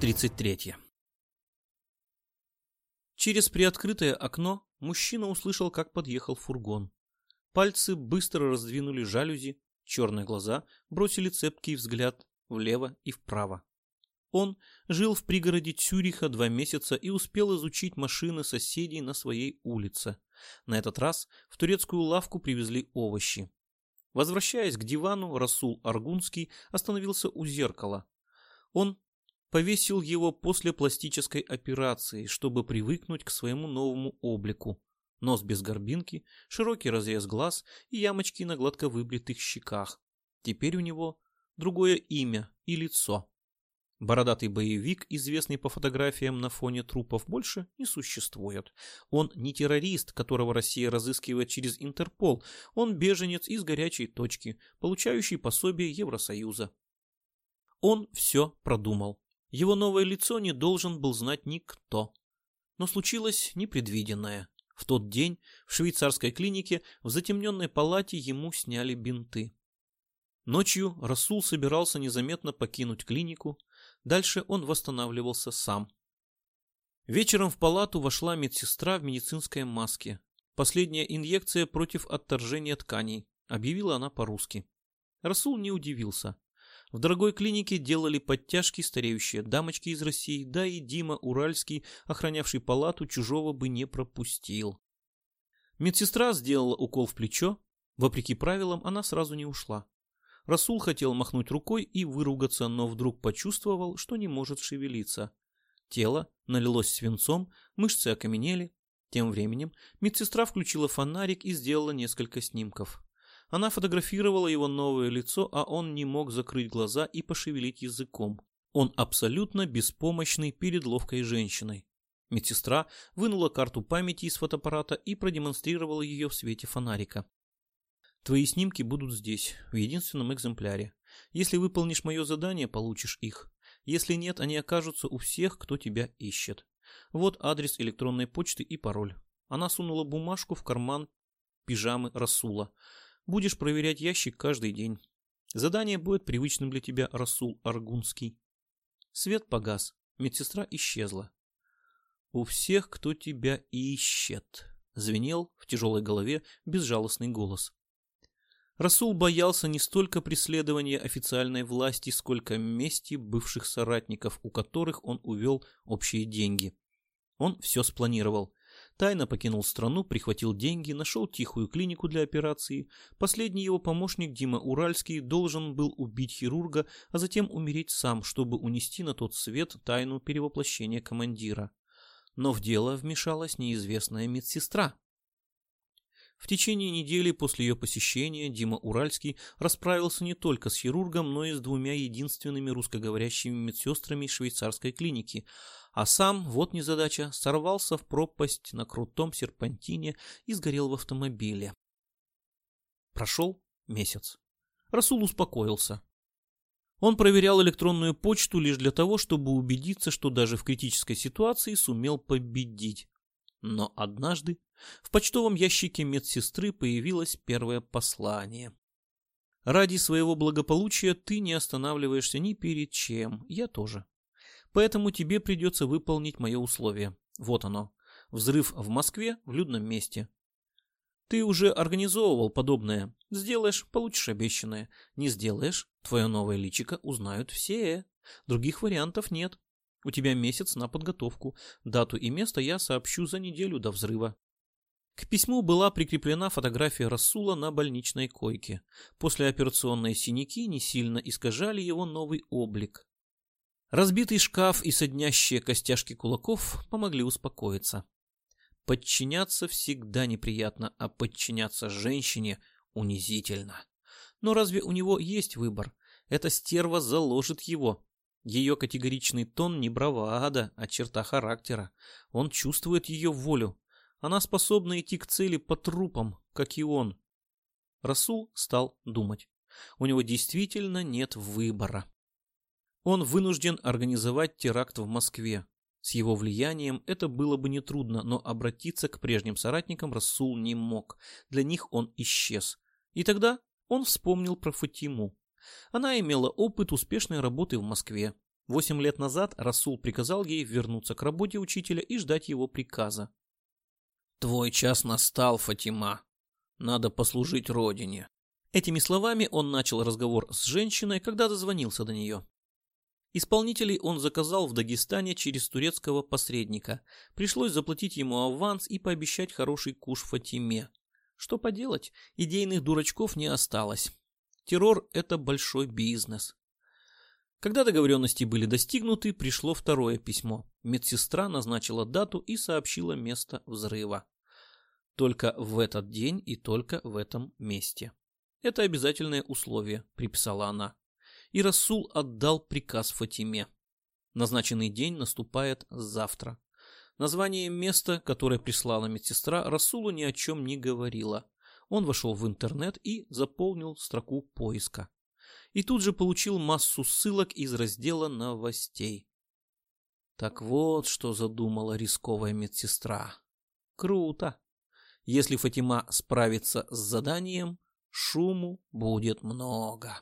33. Через приоткрытое окно мужчина услышал, как подъехал фургон. Пальцы быстро раздвинули жалюзи, черные глаза бросили цепкий взгляд влево и вправо. Он жил в пригороде Цюриха два месяца и успел изучить машины соседей на своей улице. На этот раз в турецкую лавку привезли овощи. Возвращаясь к дивану, Расул Аргунский остановился у зеркала. Он повесил его после пластической операции, чтобы привыкнуть к своему новому облику. Нос без горбинки, широкий разрез глаз и ямочки на гладко выбритых щеках. Теперь у него другое имя и лицо. Бородатый боевик, известный по фотографиям на фоне трупов, больше не существует. Он не террорист, которого Россия разыскивает через Интерпол. Он беженец из горячей точки, получающий пособие Евросоюза. Он все продумал. Его новое лицо не должен был знать никто. Но случилось непредвиденное. В тот день в швейцарской клинике в затемненной палате ему сняли бинты. Ночью Расул собирался незаметно покинуть клинику. Дальше он восстанавливался сам. Вечером в палату вошла медсестра в медицинской маске. Последняя инъекция против отторжения тканей, объявила она по-русски. Расул не удивился. В дорогой клинике делали подтяжки стареющие дамочки из России, да и Дима Уральский, охранявший палату, чужого бы не пропустил. Медсестра сделала укол в плечо. Вопреки правилам, она сразу не ушла. Расул хотел махнуть рукой и выругаться, но вдруг почувствовал, что не может шевелиться. Тело налилось свинцом, мышцы окаменели. Тем временем медсестра включила фонарик и сделала несколько снимков. Она фотографировала его новое лицо, а он не мог закрыть глаза и пошевелить языком. Он абсолютно беспомощный перед ловкой женщиной. Медсестра вынула карту памяти из фотоаппарата и продемонстрировала ее в свете фонарика. Твои снимки будут здесь, в единственном экземпляре. Если выполнишь мое задание, получишь их. Если нет, они окажутся у всех, кто тебя ищет. Вот адрес электронной почты и пароль. Она сунула бумажку в карман пижамы Расула. Будешь проверять ящик каждый день. Задание будет привычным для тебя, Расул Аргунский. Свет погас. Медсестра исчезла. «У всех, кто тебя ищет», — звенел в тяжелой голове безжалостный голос. Расул боялся не столько преследования официальной власти, сколько мести бывших соратников, у которых он увел общие деньги. Он все спланировал. Тайно покинул страну, прихватил деньги, нашел тихую клинику для операции. Последний его помощник Дима Уральский должен был убить хирурга, а затем умереть сам, чтобы унести на тот свет тайну перевоплощения командира. Но в дело вмешалась неизвестная медсестра. В течение недели после ее посещения Дима Уральский расправился не только с хирургом, но и с двумя единственными русскоговорящими медсестрами швейцарской клиники – а сам, вот незадача, сорвался в пропасть на крутом серпантине и сгорел в автомобиле. Прошел месяц. Расул успокоился. Он проверял электронную почту лишь для того, чтобы убедиться, что даже в критической ситуации сумел победить. Но однажды в почтовом ящике медсестры появилось первое послание. «Ради своего благополучия ты не останавливаешься ни перед чем, я тоже. Поэтому тебе придется выполнить мое условие. Вот оно. Взрыв в Москве в людном месте. Ты уже организовывал подобное. Сделаешь, получишь обещанное. Не сделаешь, твое новое личико узнают все. Других вариантов нет. У тебя месяц на подготовку. Дату и место я сообщу за неделю до взрыва. К письму была прикреплена фотография Расула на больничной койке. После операционной синяки не сильно искажали его новый облик. Разбитый шкаф и соднящие костяшки кулаков помогли успокоиться. Подчиняться всегда неприятно, а подчиняться женщине унизительно. Но разве у него есть выбор? Эта стерва заложит его. Ее категоричный тон не бравада, а черта характера. Он чувствует ее волю. Она способна идти к цели по трупам, как и он. Расул стал думать. У него действительно нет выбора. Он вынужден организовать теракт в Москве. С его влиянием это было бы нетрудно, но обратиться к прежним соратникам Расул не мог. Для них он исчез. И тогда он вспомнил про Фатиму. Она имела опыт успешной работы в Москве. Восемь лет назад Расул приказал ей вернуться к работе учителя и ждать его приказа. «Твой час настал, Фатима. Надо послужить родине». Этими словами он начал разговор с женщиной, когда дозвонился до нее. Исполнителей он заказал в Дагестане через турецкого посредника. Пришлось заплатить ему аванс и пообещать хороший куш Фатиме. Что поделать, идейных дурачков не осталось. Террор – это большой бизнес. Когда договоренности были достигнуты, пришло второе письмо. Медсестра назначила дату и сообщила место взрыва. Только в этот день и только в этом месте. Это обязательное условие, приписала она. И Расул отдал приказ Фатиме. Назначенный день наступает завтра. Название места, которое прислала медсестра, Расулу ни о чем не говорило. Он вошел в интернет и заполнил строку поиска и тут же получил массу ссылок из раздела новостей. Так вот, что задумала рисковая медсестра. Круто. Если Фатима справится с заданием, шуму будет много.